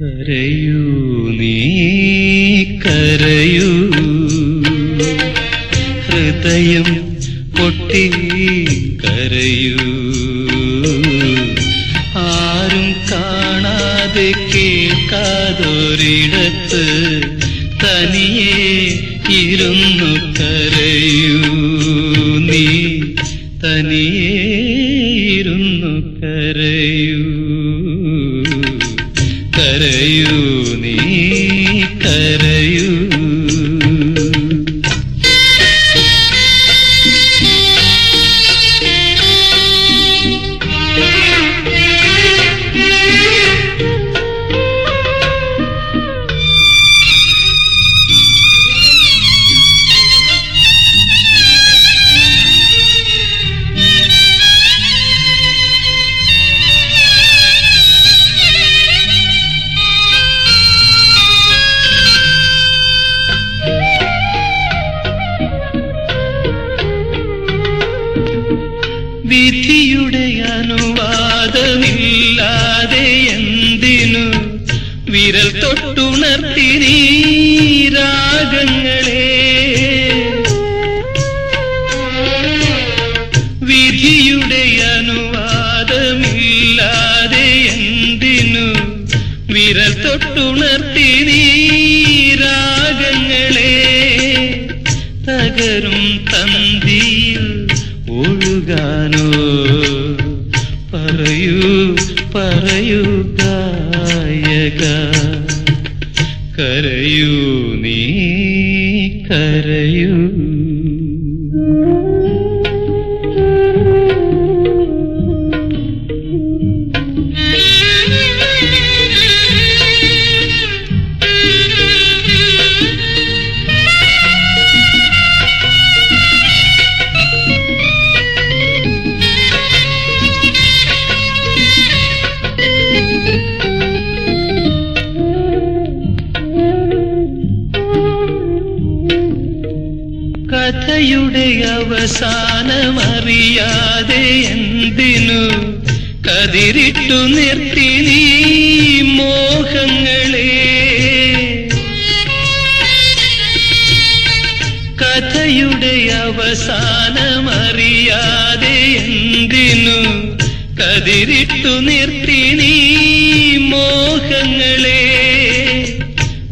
കരയൂ നീ കരയൂ. ഹൃദയം പൊട്ടി കരയൂ. ആരും കാണാതെ കേൾക്കാതൊരിടത്ത് തനിയെ ഇരുന്നു കരയൂ. നീ തനിയെ ഇരുന്നു കരയൂ. രാഗങ്ങളെ വിധിയുടെ അനുവാദമില്ലാതെ എന്തിനു? വിരൽ തൊട്ടുണർത്തി നീ രാഗങ്ങളെ തകരും തന്തിയിൽ ഒഴുകാനോ? പറയൂ പറയൂ ഗായക. കരയൂ നീ കരയൂ. കഥയുടെ അവസാനമറിയാതെ എന്തിനു? കതിരിട്ടു നിർത്തി നീ മോഹങ്ങളെ. കഥയുടെ അവസാനമറിയാതെ എന്തിനു? കതിരിട്ടു നിർത്തി നീ മോഹങ്ങളെ.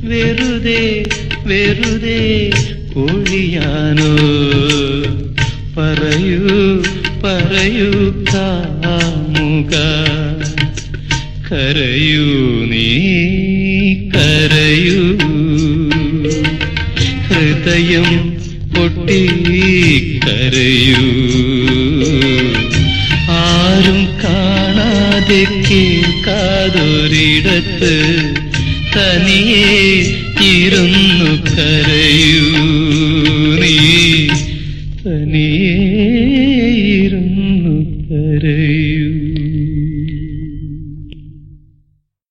വെറുതെ വെറുതെ ഒഴിയാനോ പറയൂ പറയൂ കാമുക. കരയൂ നീ കരയൂ. ഹൃദയം പൊട്ടി കരയൂ. ആരും കാണാതെ കേൾക്കാതൊരിടത്ത് തനിയെ ഇരുന്നു കരയൂ. നീ തനിയെ ഇരുന്നു കരയൂ